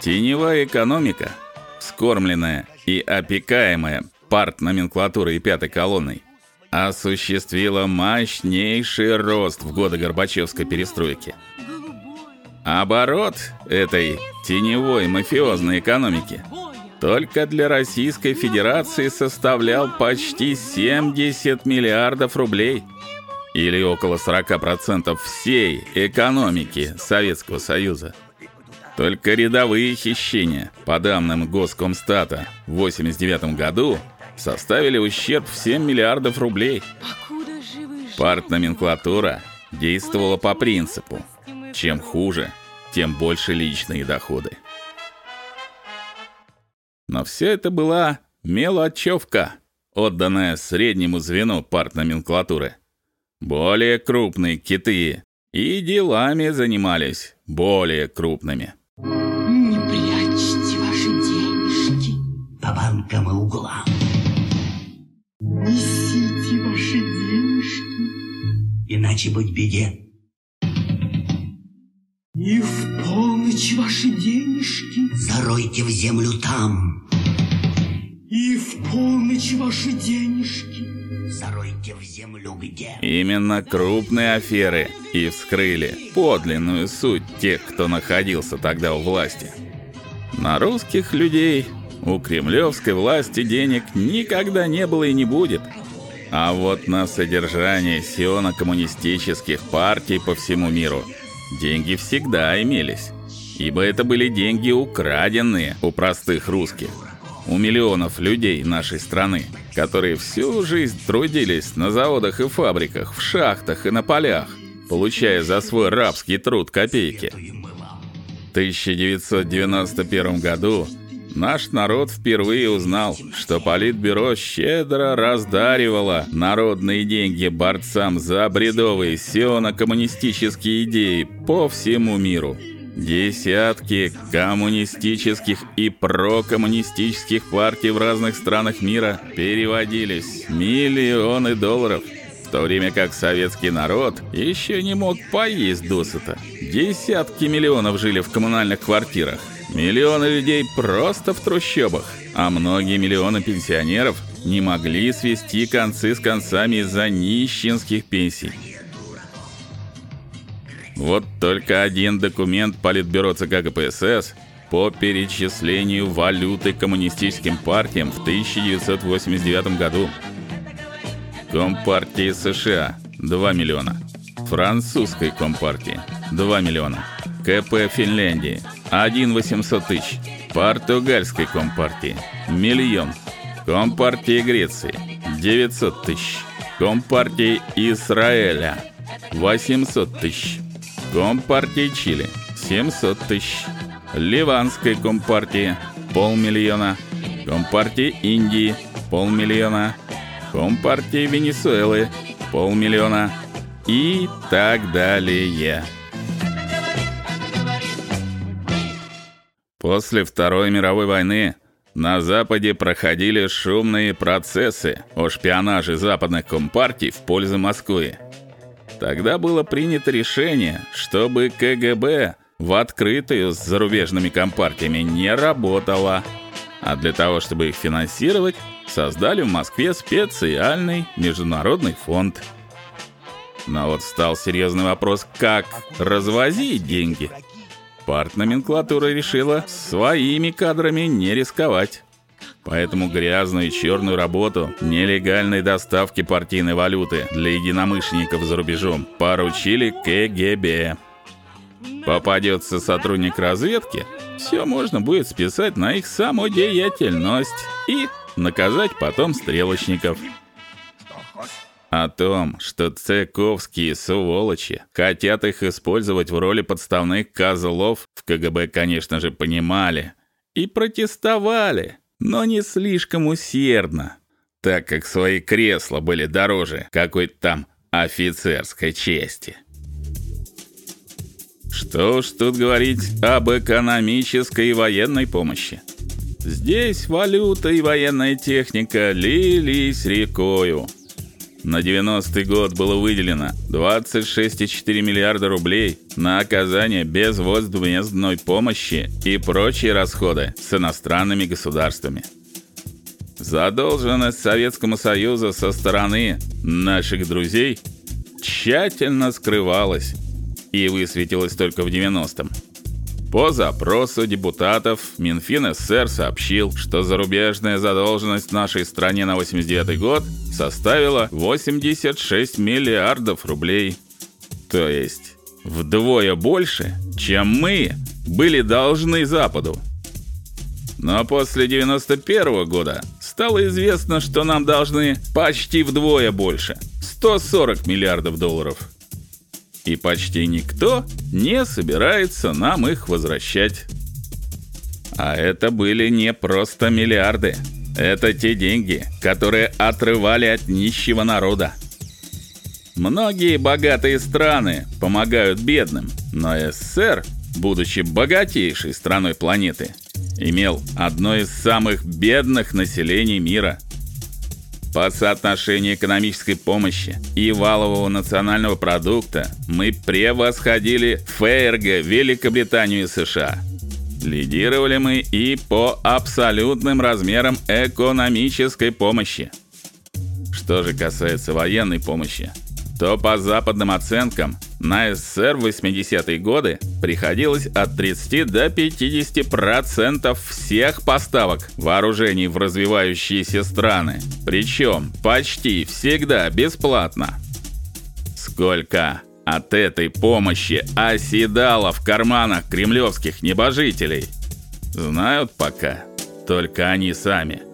Теневая экономика, скормленная и опекаемая партноменклатурой и пятой колонной, осуществила мощнейший рост в годы Горбачевской перестройки. Оборот этой теневой мафиозной экономики только для Российской Федерации составлял почти 70 миллиардов рублей или около 40% всей экономики Советского Союза. Только рядовые хищения, по данным Госкомстата, в 89 году составили ущерб в 7 миллиардов рублей. Партноменклатура действовала по принципу: чем хуже, тем больше личные доходы. Но все это была мелочевка, отданная среднему звену партноменклатуры. Более крупные киты и делами занимались более крупными. Не прячьте ваши денежки по банкам и углам. Несите ваши денежки, иначе быть беде. И в полночь ваши денежки заройте в землю там. И в полночь ваши денежки заройте в землю где. Именно крупные аферы и вскрыли подлинную суть тех, кто находился тогда у власти. На русских людей у кремлевской власти денег никогда не было и не будет. А вот на содержание сионо-коммунистических партий по всему миру деньги всегда имелись, ибо это были деньги украденные у простых русских у миллионов людей нашей страны, которые всю жизнь трудились на заводах и фабриках, в шахтах и на полях, получая за свой рабский труд копейки. В 1991 году наш народ впервые узнал, что политбюро щедро раздаривало народные деньги борцам за бредовые сионо-коммунистические идеи по всему миру. Десятки коммунистических и прокоммунистических партий в разных странах мира переводились миллионы долларов, в то время как советский народ еще не мог поесть досыта. Десятки миллионов жили в коммунальных квартирах, миллионы людей просто в трущобах, а многие миллионы пенсионеров не могли свести концы с концами из-за нищенских пенсий. Вот только один документ Политбюро ЦК КПСС по перечислению валюты коммунистическим партиям в 1989 году. Компартии США 2 миллиона, французской компартии 2 миллиона, КП Финляндии 1 800 тысяч, португальской компартии. Миллион, компартии Греции. 900 тысяч, компартии Израиля. 800 тысяч. Компартии Чили. 700 тысяч, Ливанской компартии. Полмиллиона, Компартии Индии. Полмиллиона, Компартии Венесуэлы. Полмиллиона. И так далее. После Второй мировой войны на западе проходили шумные процессы о шпионаже западных компартий в пользу Москвы. Тогда было принято решение, чтобы КГБ в открытую с зарубежными компартиями не работало. А для того, чтобы их финансировать, создали в Москве специальный международный фонд. Но вот стал серьезный вопрос, как развозить деньги. Партноменклатура решила своими кадрами не рисковать. Поэтому грязную и черную работу нелегальной доставки партийной валюты для единомышленников за рубежом поручили КГБ. Попадется сотрудник разведки, все можно будет списать на их самодеятельность и наказать потом стрелочников. О том, что цековские сволочи хотят их использовать в роли подставных козлов, в КГБ, конечно же, понимали и протестовали но не слишком усердно, так как свои кресла были дороже какой-то там офицерской чести. Что ж тут говорить об экономической и военной помощи? Здесь валюта и военная техника лились рекою. На 90-й год было выделено 26,4 миллиарда рублей на оказание безвозмездной помощи и прочие расходы с иностранными государствами. Задолженность Советскому Союзу со стороны наших друзей тщательно скрывалась и высветилась только в 90-м. По запросу депутатов Минфин СССР сообщил, что зарубежная задолженность нашей стране на 89 год составила 86 миллиардов рублей. То есть вдвое больше, чем мы были должны Западу. Но после 91 года стало известно, что нам должны почти вдвое больше 140 миллиардов долларов и почти никто не собирается нам их возвращать. А это были не просто миллиарды. Это те деньги, которые отрывали от нищего народа. Многие богатые страны помогают бедным, но СССР, будучи богатейшей страной планеты, имел одно из самых бедных населений мира – по соотношению экономической помощи и валового национального продукта мы превосходили ФРГ, Великобританию и США. Лидировали мы и по абсолютным размерам экономической помощи. Что же касается военной помощи, то по западным оценкам на СССР в 80-е годы приходилось от 30 до 50% всех поставок вооружений в развивающиеся страны, причем почти всегда бесплатно. Сколько от этой помощи оседало в карманах кремлевских небожителей, знают пока только они сами.